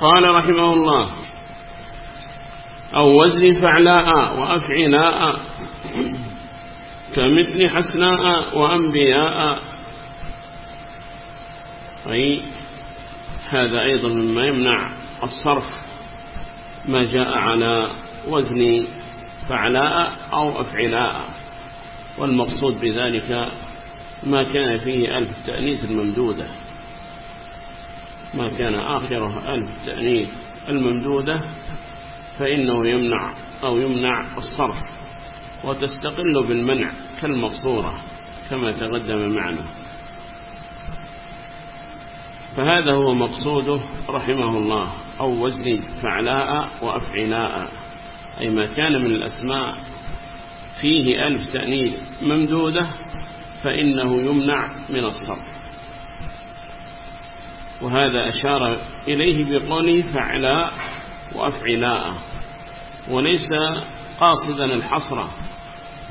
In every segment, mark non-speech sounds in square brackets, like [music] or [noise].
قال رحمه الله أو وزن فعلاء وأفعلاء كمثل حسناء وأنبياء. أي هذا أيضا مما يمنع الصرف ما جاء على وزن فعلاء أو أفعلاء. والمقصود بذلك ما كان فيه ألف تأنيث الممدودة. ما كان آخره ألف تأنيث الممدودة فإنه يمنع أو يمنع الصرف وتستقل بالمنع كالمقصورة كما تقدم معنا. فهذا هو مقصوده رحمه الله أو وزن فعلاء وأفعلاء أي ما كان من الأسماء فيه ألف تأنيث ممدودة فإنه يمنع من الصرف. وهذا أشار إليه بقوله فعلاء وأفعلاء وليس قاصدا الحصر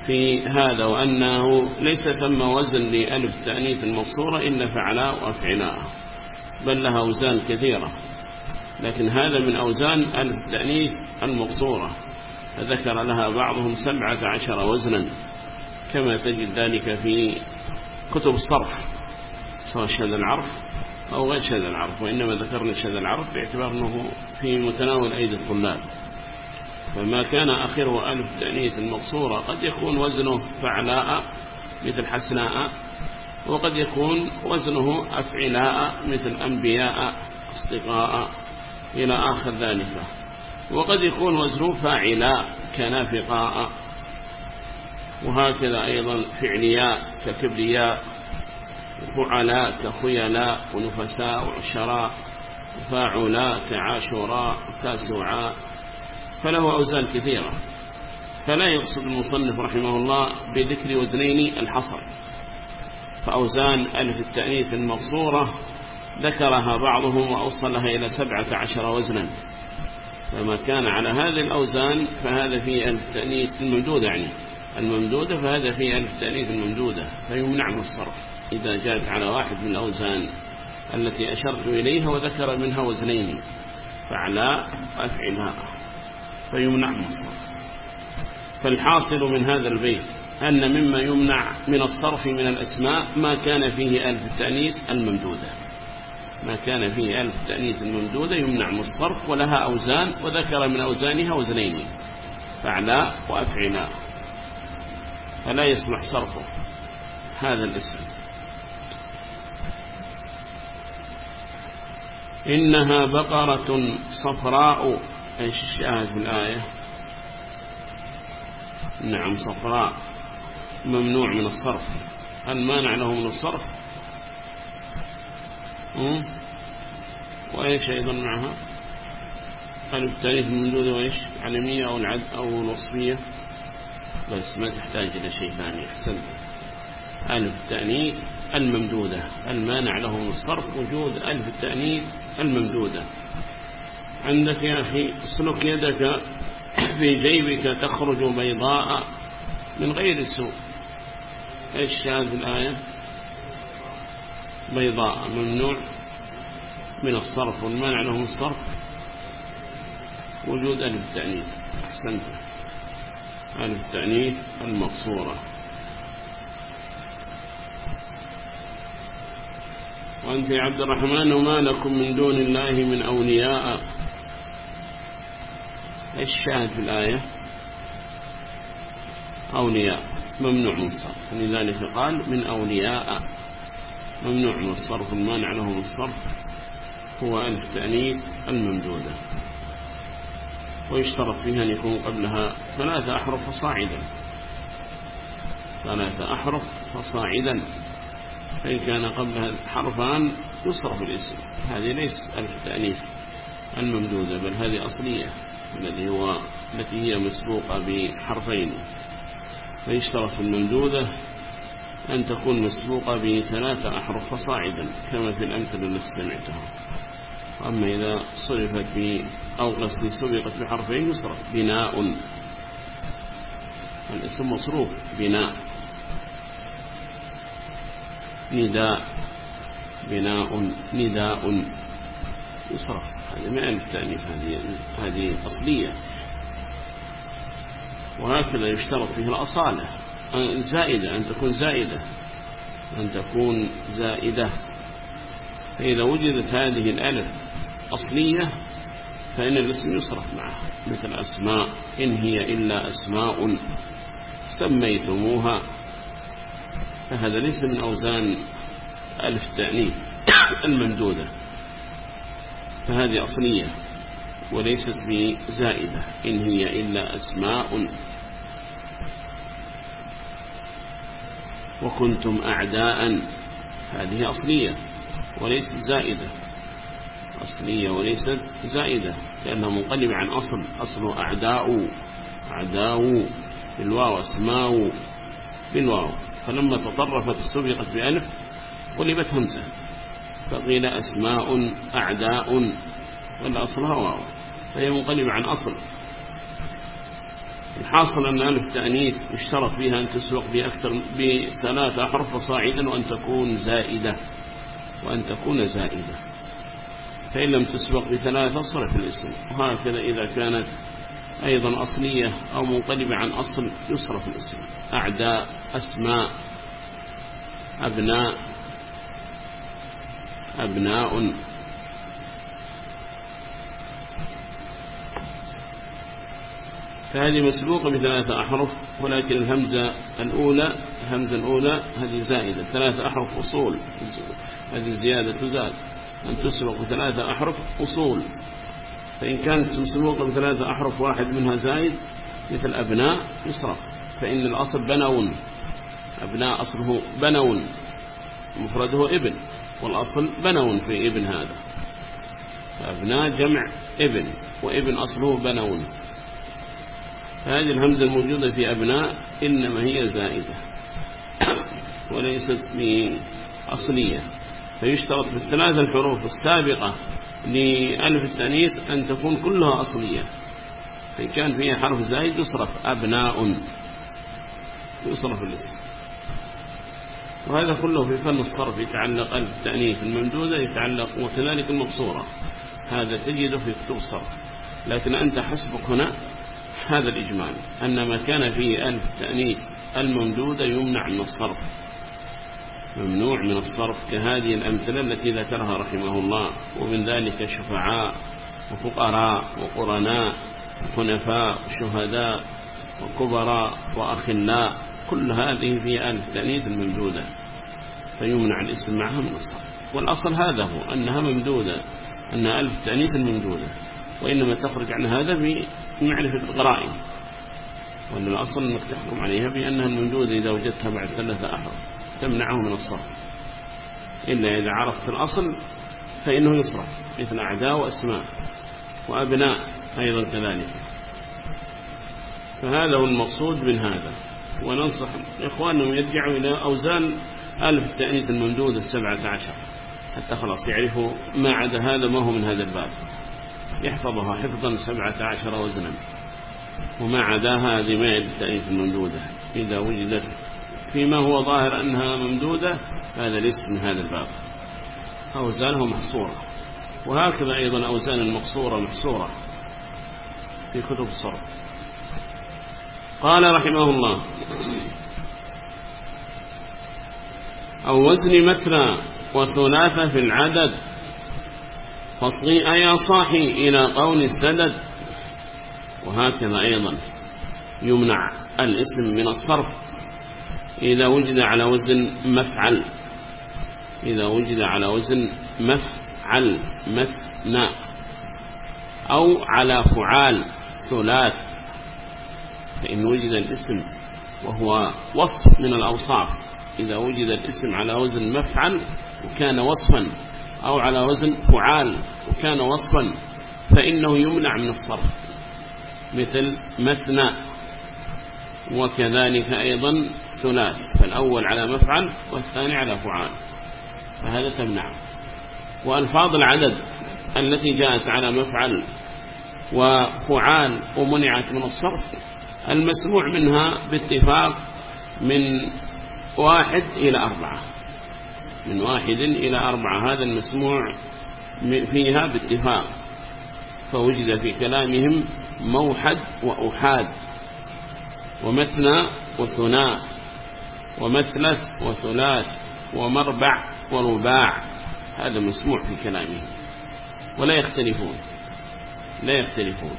في هذا وأنه ليس ثم وزن لألف تأنيث المقصورة إلا فعلاء وأفعلاء بل لها أوزان كثيرة. لكن هذا من أوزان ألف تأنيث المقصورة. فذكر لها بعضهم سبعة عشر وزنا. كما تجد ذلك في كتب الصرف سواء شهد العرف أو غير شهد العرف وإنما ذكرنا شهد العرف باعتبار أنه في متناول أيدي الطلاب. فما كان آخره ألف تأنيث المقصورة قد يكون وزنه فعلاء مثل حسناء وقد يكون وزنه أفعلاء مثل أنبياء أصدقاء إلى آخر ذلك. وقد يكون وزنه فاعلاء كنافقاء وهكذا أيضا فعلياء ككبرياء. فعلاء كخيلاء ونفساء وعشراء فاعلاء كعاشوراء كاسوعاء فله أوزان كثيرة. فلا يقصد المصنف رحمه الله بذكر وزنين الحصر. فأوزان ألف التأنيث المقصورة ذكرها بعضهم وأوصلها إلى سبعة عشر وزنا. فما كان على هذه الأوزان فهذا في ألف تأنيث الممدودة يعني. الممدودة فهذا في ألف تأنيث الممدودة فيمنع من الصرف. إذا جاءت على واحد من الأوزان التي أشرت إليها وذكر منها وزنين فعلاء أفعلها فيمنع من الصرف فالحاصل من هذا البيت أن مما يمنع من الصرف من الأسماء ما كان فيه ألف التأنيث الممدودة. ما كان فيه ألف التأنيث الممدودة يمنع من الصرف ولها أوزان وذكر من أوزانها وزنين. فعلاء وأفعلاء فلا يصلح صرفه. هذا الاسم. إنها بقرة صفراء. إيش الشاهد في الآية؟ نعم صفراء. ممنوع من الصرف. هل مانع له من الصرف؟ وإيش أيضا معها؟ قالوا التاريخ الممدودة وإيش علمية أو العد أو الوصفية؟ بس ما تحتاج إلى شيء ثاني أحسن ألف التأنيث الممدودة. المانع له من الصرف وجود ألف التأنيث الممدودة. عندك يا أخي اسلك يدك في جيبك تخرج بيضاء من غير سوء. إيش هذه الآية؟ بيضاء ممنوع من الصرف والمانع له من الصرف وجود ألف التأنيث. أحسنت ألف التأنيث المقصورة. وأنت يا عبد الرحمن وما لكم من دون الله من أولياء. إيش شاهد في الآية؟ أولياء. ممنوع من الصرف. لذلك قال من أولياء. ممنوع من الصرف. المانع له من الصرف هو ألف تأنيث الممدودة. ويشترط فيها أن يكون قبلها ثلاثة أحرف فصاعدا. ثلاثة أحرف فصاعدا. فإن كان قبلها حرفان يصرف الاسم هذه ليست ألف تأنيث الممدودة بل هذه أصلية الذي هو التي هي مسبوقة بحرفين. فيشترط في الممدودة أن تكون مسبوقة بثلاثة أحرف فصاعدا كما في الأمثلة التي سمعتها. أما إذا صرفت ب أو قصدي سبقت بحرفين يصرف بناء. الاسم مصروف بناء. نداء بناء نداء يصرف هذه ما ألف تأنيث هذه هذه أصلية وهكذا يشترط فيه الأصالة. زائدة أن تكون زائدة. أن تكون زائدة. فإذا وجدت هذه الألف أصلية فإن الاسم يصرف معها. مثل أسماء إن هي إلا أسماء سميتموها فهذا ليس من أوزان ألف التأنيث الممدودة فهذه أصلية وليست بزائدة إن هي إلا أسماء. وكنتم أعداء هذه أصلية وليست زائدة. أصلية وليست زائدة لأنها منقلب عن أصل أصل أعداء أعداء بالواو أسماء بالواو. فلما تطرفت سبقت بألف قلبت همزة فقيل أسماء أعداء ولا أصلها واو فهي منقلب عن أصل الحاصل أن ألف تأنيث اشترط فيها أن تسبق بأكثر بثلاثة أحرف صاعدا وأن تكون زائدة وأن تكون زائدة فإن لم تسبق بثلاثة صرف الاسم وهكذا إذا كانت أيضا أصلية أو منقلبة عن أصل يصرف الاسم. أعداء أسماء أبناء أبناء. فهذه مسبوقة بثلاثة أحرف ولكن الهمزة الأولى الهمزة الأولى هذه زائدة. ثلاثة أحرف أصول هذه الزيادة تزاد أن تسبق بثلاثة أحرف أصول. فإن كانت مسبوقة بثلاثة أحرف واحد منها زائد مثل أبناء يصرف فإن الأصل بنون أبناء أصله بنون مفرده ابن والأصل بنون في ابن هذا. أبناء جمع ابن وابن أصله بنون هذه الهمزة الموجودة في أبناء إنما هي زائدة وليست أصلية فيشترط في الثلاثة الحروف السابقة لألف التأنيث أن تكون كلها أصلية. فإن كان فيها حرف زائد يصرف أبناء. يصرف الاسم. وهذا كله في فن الصرف يتعلق ألف التأنيث الممدودة يتعلق وكذلك المقصورة. هذا تجده في كتب الصرف. لكن أنت حسبك هنا هذا الإجمال أن ما كان فيه ألف تأنيث الممدودة يمنع من الصرف. ممنوع من الصرف كهذه الأمثلة التي ذكرها رحمه الله ومن ذلك شفعاء وفقراء وقرناء وخنفاء وشهداء وكبراء وأخلاء كل هذه في ألف تأنيث الممدودة فيمنع الاسم معها من الصرف والأصل هذا هو أنها ممدودة أنها ألف تأنيث الممدودة وإنما تخرج عن هذا بمعرفة القرائن وأن الأصل أنك تحكم عليها بأنها الممدودة إذا وجدتها بعد ثلاثة أحرف. تمنعه من الصرف. إلا إذا عرفت الأصل فإنه يصرف مثل أعداء وأسماء وأبناء أيضا كذلك. فهذا هو المقصود من هذا. وننصح إخوانهم يرجعوا إلى أوزان ألف التأنيث الممدودة السبعة عشر حتى خلاص يعرفوا ما عدا هذا ما هو من هذا الباب. يحفظها حفظا سبعة عشر وزنا. وما عداها هذه ما التأنيث الممدودة. إذا وجدت فيما هو ظاهر أنها ممدودة هذا ليس من هذا الباب. أوزانه محصورة. وهكذا أيضا أوزان المقصورة محصورة في كتب الصرف. قال رحمه الله أو وزن مثنى وثلاثة في العدد فاصغي أيا صاحي إلى قول السدد. وهكذا أيضا يمنع الاسم من الصرف. إذا وجد على وزن مفعل. إذا وجد على وزن مفعل مثنى. أو على فعال ثلاث. فإن وجد الاسم وهو وصف من الأوصاف. إذا وجد الاسم على وزن مفعل وكان وصفا أو على وزن فعال وكان وصفا فإنه يمنع من الصرف. مثل مثنى. وكذلك أيضا ثلاث فالأول على مفعل والثاني على فعال. فهذا تمنع وألفاظ العدد التي جاءت على مفعل وفعال ومنعت من الصرف المسموع منها باتفاق من واحد إلى أربعة. من واحد إلى أربعة هذا المسموع فيها باتفاق. فوجد في كلامهم موحد وأحاد ومثنى وثناء. ومثلث وثلاث ومربع ورباع. هذا مسموع في كلامهم ولا يختلفون. لا يختلفون.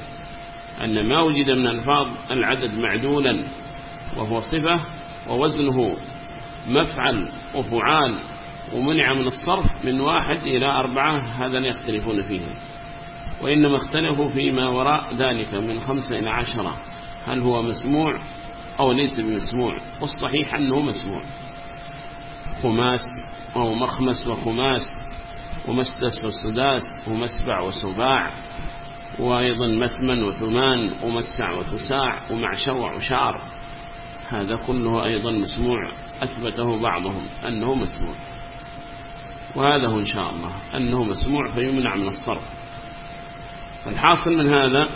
أن ما وجد من الفاظ العدد معدولا وهو صفة ووزنه مفعل وفعال ومنع من الصرف من واحد إلى أربعة هذا لا يختلفون فيه. وإنما اختلفوا فيما وراء ذلك من خمسة إلى عشرة. هل هو مسموع؟ أو ليس بمسموع والصحيح أنه مسموع. خماس أو مخمس وخماس ومسدس وسداس ومسبع وسباع وأيضا مثمن وثمان ومتسع وتساع ومعشر وعشار. هذا كله أيضا مسموع أثبته بعضهم أنه مسموع. وهذا هو إن شاء الله أنه مسموع فيمنع من الصرف. فالحاصل من هذا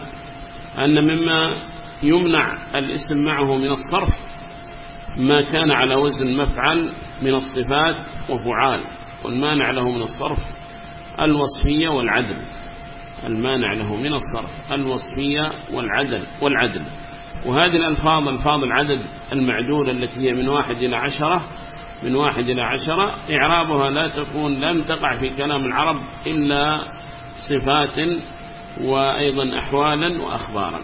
أن مما يمنع الاسم معه من الصرف ما كان على وزن مفعل من الصفات وفعال والمانع له من الصرف الوصفية والعدل. المانع له من الصرف الوصفية والعدل والعدل. وهذه الألفاظ ألفاظ العدد المعدولة التي هي من واحد إلى عشرة من واحد إلى عشرة إعرابها لا تكون لم تقع في كلام العرب إلا صفات وأيضا أحوالا وأخبارا.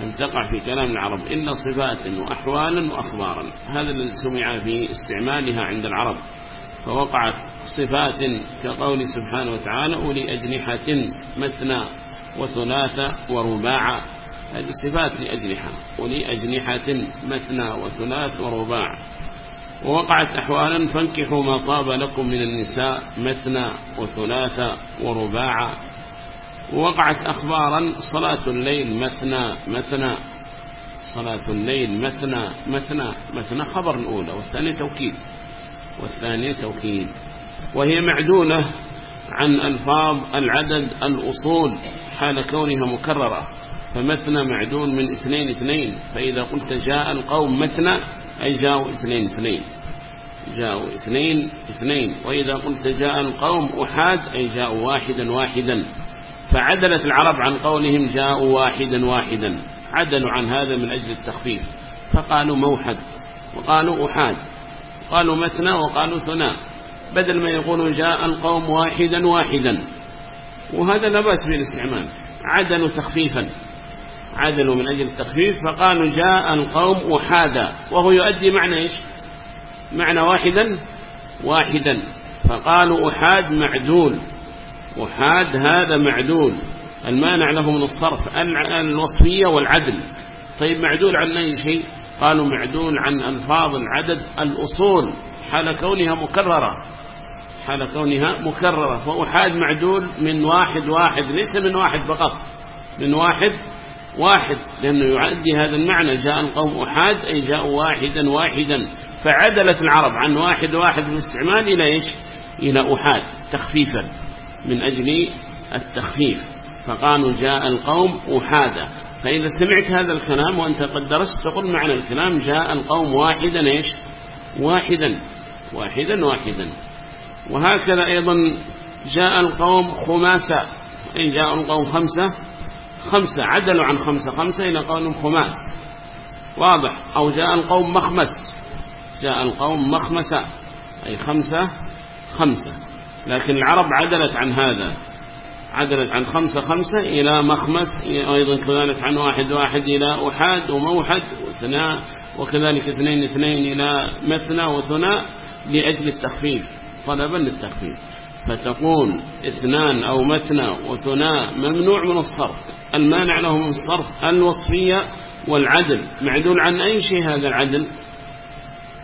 لم تقع في كلام العرب إلا صفات وأحوالا وأخبارا. هذا الذي سمع في استعمالها عند العرب. فوقعت صفات كقول سبحانه وتعالى أولي أجنحة مثنى وثلاثة ورباع. هذه صفات لأجنحة. أولي أجنحة مثنى وثلاث ورباع. ووقعت أحوالا فانكحوا ما طاب لكم من النساء مثنى وثلاثة ورباع. ووقعت أخبارا صلاة الليل مثنى مثنى صلاة الليل مثنى مثنى مثنى خبر الأولى والثانية توكيد والثانية توكيد. وهي معدولة عن ألفاظ العدد الأصول حال كونها مكررة. فمثنى معدول من اثنين اثنين. فإذا قلت جاء القوم مثنى أي جاءوا اثنين اثنين. جاءوا اثنين اثنين. وإذا قلت جاء القوم أحاد أي جاءوا واحدا واحدا. فعدلت العرب عن قولهم جاءوا واحدا واحدا عدلوا عن هذا من أجل التخفيف فقالوا موحد وقالوا أحاد قالوا مثنى وقالوا ثناء بدل ما يقولوا جاء القوم واحدا واحدا. وهذا لا بأس بالاستعمال عدلوا تخفيفا عدلوا من أجل التخفيف فقالوا جاء القوم أحادا وهو يؤدي معنى إيش؟ معنى واحدا واحدا فقالوا أحاد معدول. أحاد هذا معدول. المانع له من الصرف الوصفية والعدل. طيب معدول عن أي شيء؟ قالوا معدول عن ألفاظ العدد. الأصول حال كونها مكررة. حال كونها مكررة. فأحاد معدول من واحد واحد ليس من واحد فقط. من واحد واحد لأنه يعدي هذا المعنى. جاء القوم أحاد أي جاءوا واحدا واحدا. فعدلت العرب عن واحد واحد في الاستعمال إلى إيش؟ إلى أحاد تخفيفا. من أجل التخفيف. فقالوا جاء القوم أحادا فإذا سمعت هذا الكلام وأنت قد درست تقول معنى الكلام جاء القوم واحدا إيش؟ واحدا. واحدا واحدا. وهكذا أيضا جاء القوم خماسا أي جاء القوم خمسة خمسة عدلوا عن خمسة خمسة إلى قولهم خماس. واضح. أو جاء القوم مخمس. جاء القوم مخمسة. أي خمسة خمسة. لكن العرب عدلت عن هذا. عدلت عن خمسة خمسة إلى مخمس أيضا كذلك عن واحد واحد إلى أحاد وموحد وثناء وكذلك اثنين اثنين إلى مثنى وثناء لأجل التخفيف طلبا للتخفيف. فتقول اثنان أو مثنى وثناء ممنوع من الصرف. المانع له من الصرف الوصفية والعدل. معدول عن أي شيء هذا العدل؟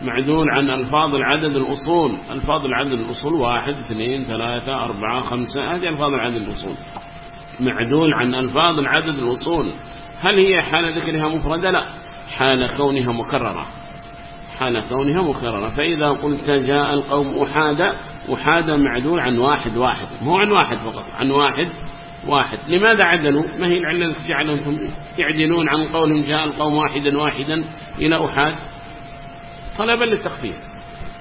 معدول عن ألفاظ العدد الأصول. ألفاظ العدد الأصول واحد اثنين ثلاثة أربعة خمسة. هذه ألفاظ العدد الأصول. معدول عن ألفاظ العدد الأصول. هل هي حال ذكرها مفردة؟ لا. حال كونها مكررة. حال كونها مكررة. فإذا قلت جاء القوم أحادة أحادة معدول عن واحد واحد. مو عن واحد فقط عن واحد واحد. لماذا عدلوا؟ ما هي العلة التي جعلهم يعدلون عن قولهم جاء القوم واحدا واحدا إلى أحاد؟ طلبا للتخفيف.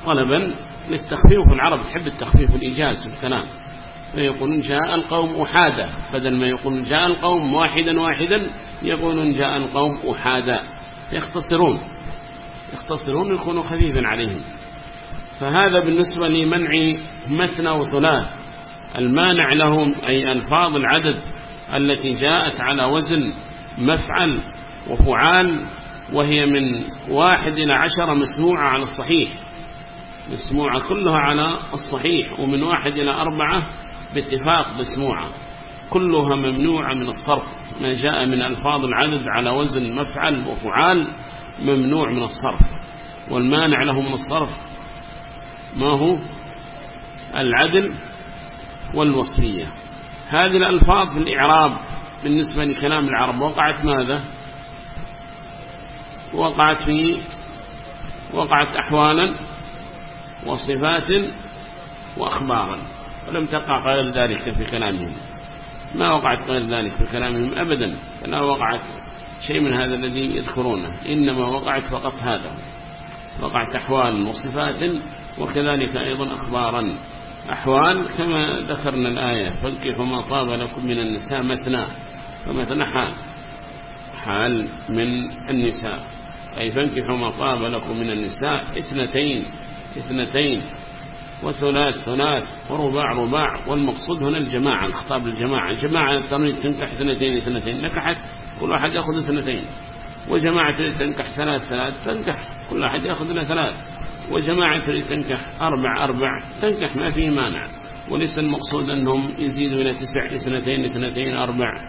طلبا للتخفيف والعرب تحب التخفيف والإيجاز في الكلام. فيقولون جاء القوم أحادا بدل ما يقولون جاء القوم واحدا واحدا يقولون جاء القوم أحادا. يختصرون يختصرون يكونوا خفيفا عليهم. فهذا بالنسبة لمنع مثنى وثلاث. المانع لهم أي ألفاظ العدد التي جاءت على وزن مفعل وفعال وهي من واحد إلى عشر مسموعة على الصحيح. مسموعة كلها على الصحيح ومن واحد إلى أربعة باتفاق مسموعة. كلها ممنوعة من الصرف. ما جاء من ألفاظ العدد على وزن مفعل وفعال ممنوع من الصرف. والمانع له من الصرف ما هو؟ العدل والوصفية. هذه الألفاظ في الإعراب بالنسبة لكلام العرب وقعت ماذا؟ وقعت في وقعت أحوالا وصفات وأخبارا. ولم تقع غير ذلك في كلامهم. ما وقعت غير ذلك في كلامهم أبدا. فلا وقعت شيء من هذا الذي يذكرونه. إنما وقعت فقط هذا. وقعت أحوال وصفات وكذلك أيضا أخبارا. أحوال كما ذكرنا الآية. فانكحوا ما طاب لكم من النساء مثنى. فمثنى حال حال من النساء. أي فانكحوا ما طاب لكم من النساء اثنتين اثنتين وثلاث ثلاث ورباع رباع والمقصود هنا الجماعة الخطاب للجماعة الجماعة تريد تنكح اثنتين اثنتين نكحت كل واحد يأخذ اثنتين وجماعة تريد تنكح ثلاث ثلاث تنكح كل واحد يأخذ لها ثلاث وجماعة تريد تنكح أربع أربع تنكح ما فيه مانع وليس المقصود أنهم يزيدوا إلى تسع اثنتين اثنتين أربع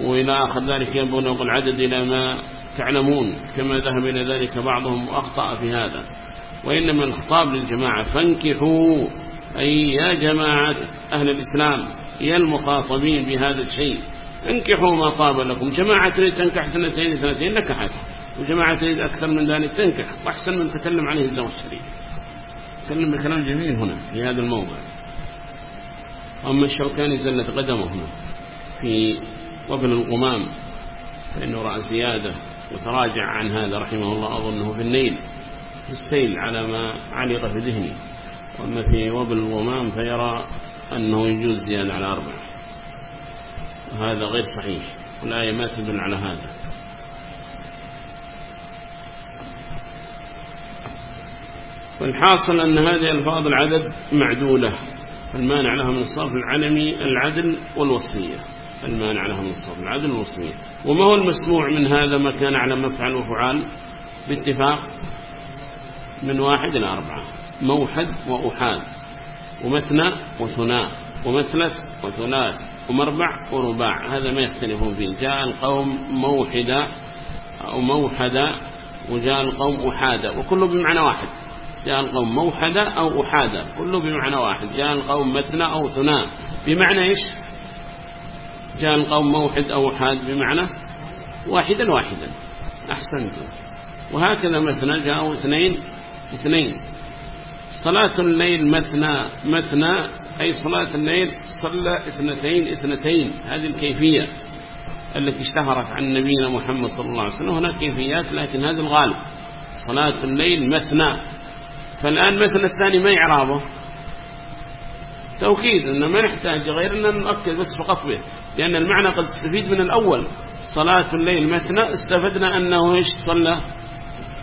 وإلى آخر ذلك يبلغ العدد إلى ما تعلمون كما ذهب إلى ذلك بعضهم وأخطأ في هذا. وإنما الخطاب للجماعة فانكحوا أي يا جماعة أهل الإسلام يا المخاطبين بهذا الشيء. انكحوا ما طاب لكم. جماعة تريد تنكح سنتين ثلاثين نكحت. وجماعة تريد أكثر من ذلك تنكح. وأحسن من تكلم عليه الزوج الشريف تكلم بكلام جميل هنا في هذا الموضع. أما الشوكاني زلت قدمه هنا في وبن القمام فإنه رأى زيادة. وتراجع عن هذا رحمه الله أظنه في النيل في السيل على ما علق في ذهني. وأما في وبل الغمام فيرى أنه يجوز زيادة على أربع وهذا غير صحيح والآية ما تدل على هذا. والحاصل أن هذه ألفاظ العدد معدولة المانع لها من الصرف العلمي العدل والوصفية. المانع لها من الصرف العدل والوصفية وما هو المسموع من هذا ما كان على مفعل وفعال؟ باتفاق من واحد إلى أربعة. موحد وأحاد ومثنى وثناء ومثلث وثلاث ومربع ورباع. هذا ما يختلفون فيه. جاء القوم موحدا أو موحدا وجاء القوم أحادا وكله بمعنى واحد. جاء القوم موحدا أو أحادا كله بمعنى واحد. جاء القوم مثنى أو ثناء. بمعنى إيش؟ جاء القوم موحد أو أحاد بمعنى واحدا واحدا أحسنتم وهكذا مثنى جاءوا اثنين اثنين. صلاة الليل مثنى مثنى أي صلاة الليل صلى اثنتين اثنتين. هذه الكيفية التي اشتهرت عن نبينا محمد صلى الله عليه وسلم. هناك كيفيات لكن هذا الغالب. صلاة الليل مثنى. فالآن مثل الثاني ما يعرابه توكيد أنه ما نحتاج غير أن نؤكد بس فقط به. لأن المعنى قد استفيد من الأول. صلاة الليل مثنى استفدنا أنه إيش؟ صلى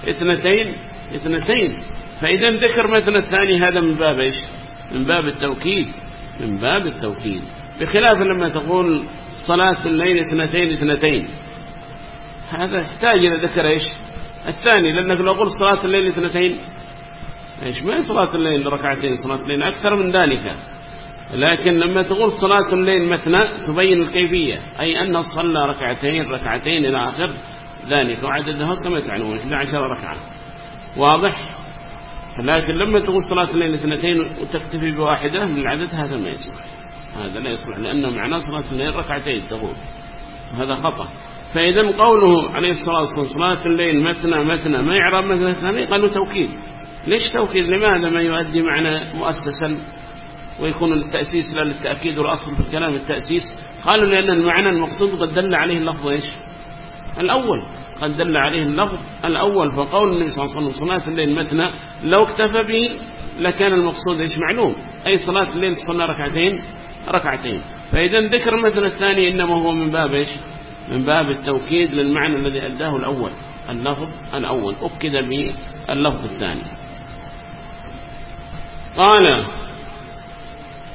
اثنتين اثنتين. فإذا ذكر مثلا الثاني هذا من باب إيش؟ من باب التوكيد من باب التوكيد. بخلاف لما تقول صلاة الليل اثنتين اثنتين. هذا يحتاج إلى ذكر إيش؟ الثاني لأنك لو قلت صلاة الليل اثنتين إيش؟ ما صلاة الليل ركعتين صلاة الليل أكثر من ذلك. لكن لما تقول صلاة الليل مثنى تبين الكيفية أي أنه صلى ركعتين ركعتين إلى آخر ذلك وعددها كما تعلمون 11 ركعة. واضح؟ لكن لما تقول صلاة الليل اثنتين وتكتفي بواحدة من العدد هذا ما يصلح. هذا لا يصلح لأنه معناه صلاة الليل ركعتين تقول. هذا خطأ. فإذا قوله عليه الصلاة والسلام صلاة الليل مثنى مثنى ما يعرب مثنى ثاني قالوا توكيد. ليش توكيد؟ لماذا ما يؤدي معنى مؤسسا؟ ويكون التأسيس لا للتأكيد والأصل في الكلام التأسيس. قالوا لأن المعنى المقصود قد دل عليه اللفظ إيش؟ الأول. قد دل عليه اللفظ الأول. فقول النبي صلى الله عليه وسلم صلاة الليل مثنى لو اكتفى به لكان المقصود إيش؟ معلوم. أي صلاة الليل تصلى ركعتين ركعتين. فإذا ذكر المثل الثاني إنما هو من باب إيش؟ من باب التوكيد للمعنى الذي أداه الأول. اللفظ الأول. أكد باللفظ الثاني. قال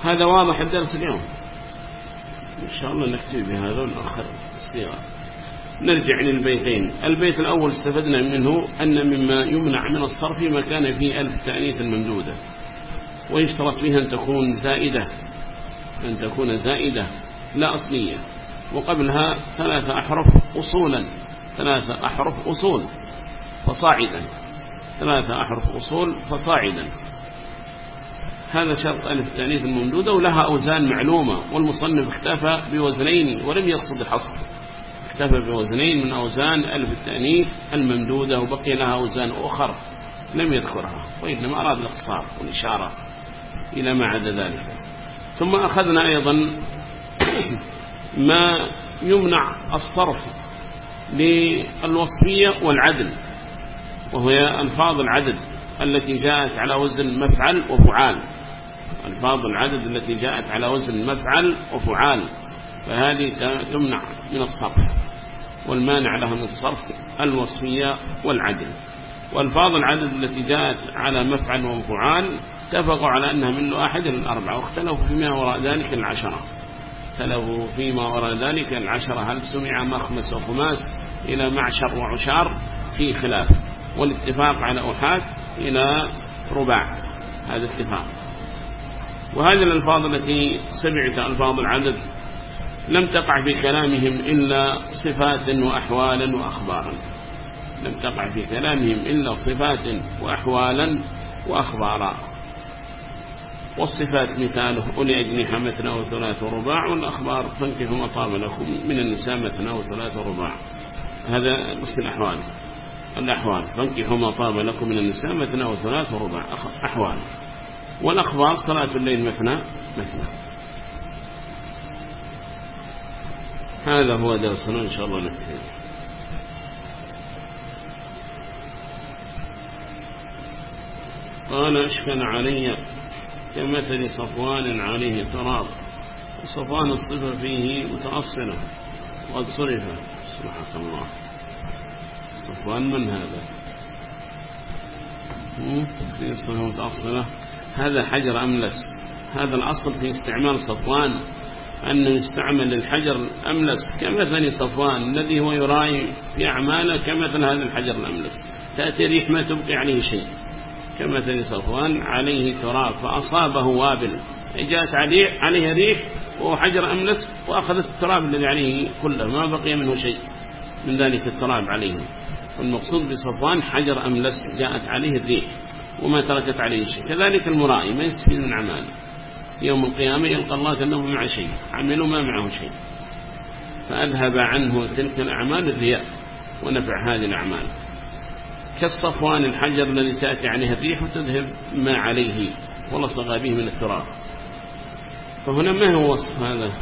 هذا واضح الدرس اليوم. إن شاء الله نكتب بهذا ونأخر الصيغة نرجع للبيتين. البيت الأول استفدنا منه أن مما يمنع من الصرف ما كان فيه ألف تأنيث الممدودة ويشترط فيها أن تكون زائدة. أن تكون زائدة. لا أصلية. وقبلها ثلاثة أحرف أصولا. ثلاثة أحرف أصول. فصاعدا. ثلاثة أحرف أصول فصاعدا. هذا شرط ألف تأنيث الممدودة ولها أوزان معلومة والمصنف اكتفى بوزنين ولم يقصد الحصر. اكتفى بوزنين من أوزان ألف التأنيث الممدودة وبقي لها أوزان أخر لم يذكرها وإنما أراد الاختصار والإشارة إلى ما عدا ذلك. ثم أخذنا أيضا [coughs] ما يمنع الصرف للوصفية والعدل وهي ألفاظ العدد التي جاءت على وزن مفعل وفعال. ألفاظ العدد التي جاءت على وزن مفعل وفعال فهذه تمنع من الصرف والمانع لها من الصرف الوصفية والعدل. والفاظ العدد التي جاءت على مفعل وفعال اتفقوا على أنها من واحد الأربعة واختلفوا فيما وراء ذلك العشرة. اختلفوا فيما وراء ذلك العشرة هل سمع مخمس وخماس إلى معشر وعشار في خلاف. والاتفاق على أحاد إلى رباع هذا اتفاق. وهذه الألفاظ التي سمعت ألفاظ العدد لم تقع في كلامهم إلا صفات وأحوالا وأخبارا. لم تقع في كلامهم إلا صفات وأحوالا وأخبارا. والصفات مثاله أولي أجنحة مثنى وثلاث ورباع والأخبار فانكحوا ما طاب لكم من النساء مثنى وثلاث ورباع هذا بس الأحوال. الأحوال فانكحوا ما طاب لكم من النساء مثنى وثلاث ورباع أحوال. والأخبار صلاة الليل مثنى مثنى. هذا هو درسنا إن شاء الله نكتب قال أشكل علي كمثل صفوان عليه تراب. وصفوان الصفة فيه متأصلة وقد صرف. سبحانه الله. صفوان من هذا؟ في صفة متأصلة؟ هذا حجر أملس هذا الأصل في استعمال صفوان أنه يستعمل الحجر الأملس كمثل صفوان الذي هو يراعي في أعماله كمثل هذا الحجر الأملس تأتي ريح ما تبقي عليه شيء. كمثل صفوان عليه تراب فأصابه وابل. جاءت عليه, عليه ريح وهو حجر أملس وأخذت التراب الذي عليه كله ما بقي منه شيء من ذلك التراب عليه. والمقصود بصفوان حجر أملس جاءت عليه الريح. وما تركت عليه شيء. كذلك المرائي ما يستفيد من أعماله يوم القيامة يلقى الله كأنه مع شيء. عملوا ما معه شيء. فأذهب عنه تلك الأعمال الرياء ونفع هذه الأعمال. كالصفوان الحجر الذي تأتي عليه الريح وتذهب ما عليه ولصق به من التراب. فهنا ما هو وصف هذا؟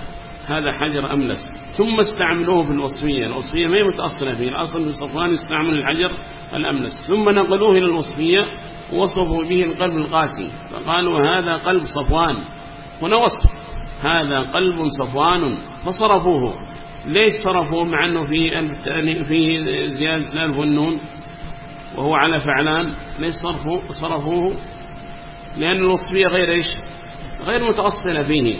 هذا حجر أملس ثم استعملوه في الوصفية. الوصفية ما هي متأصلة فيه. الأصل في صفوان استعمل الحجر الأملس ثم نقلوه إلى الوصفية وصفوا به القلب القاسي. فقالوا هذا قلب صفوان. هنا وصف. هذا قلب صفوان. فصرفوه. ليش صرفوه؟ مع أنه في في زيادة الألف والنون. وهو على فعلان. ليش صرفوه, صرفوه؟ لأن الوصفية غير إيش؟ غير متأصلة فيه.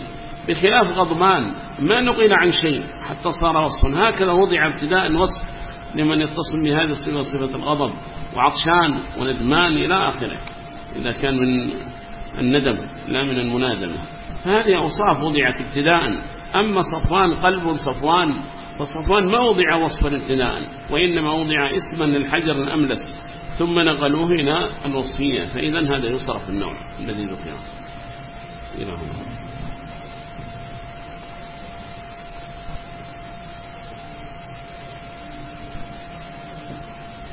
بخلاف غضبان. ما نقل عن شيء حتى صار وصفا هكذا وضع ابتداء وصف لمن يتصل بهذه الصفة صفة الغضب. وعطشان وندمان إلى آخره. إذا كان من الندم لا من المنادمة. فهذه أوصاف وضعت ابتداء. أما صفوان قلب صفوان فصفوان ما وضع وصفا ابتداء وإنما وضع اسما للحجر الأملس. ثم نقلوه إلى الوصفية. فإذا هذا يصرف النوع الذي ذكره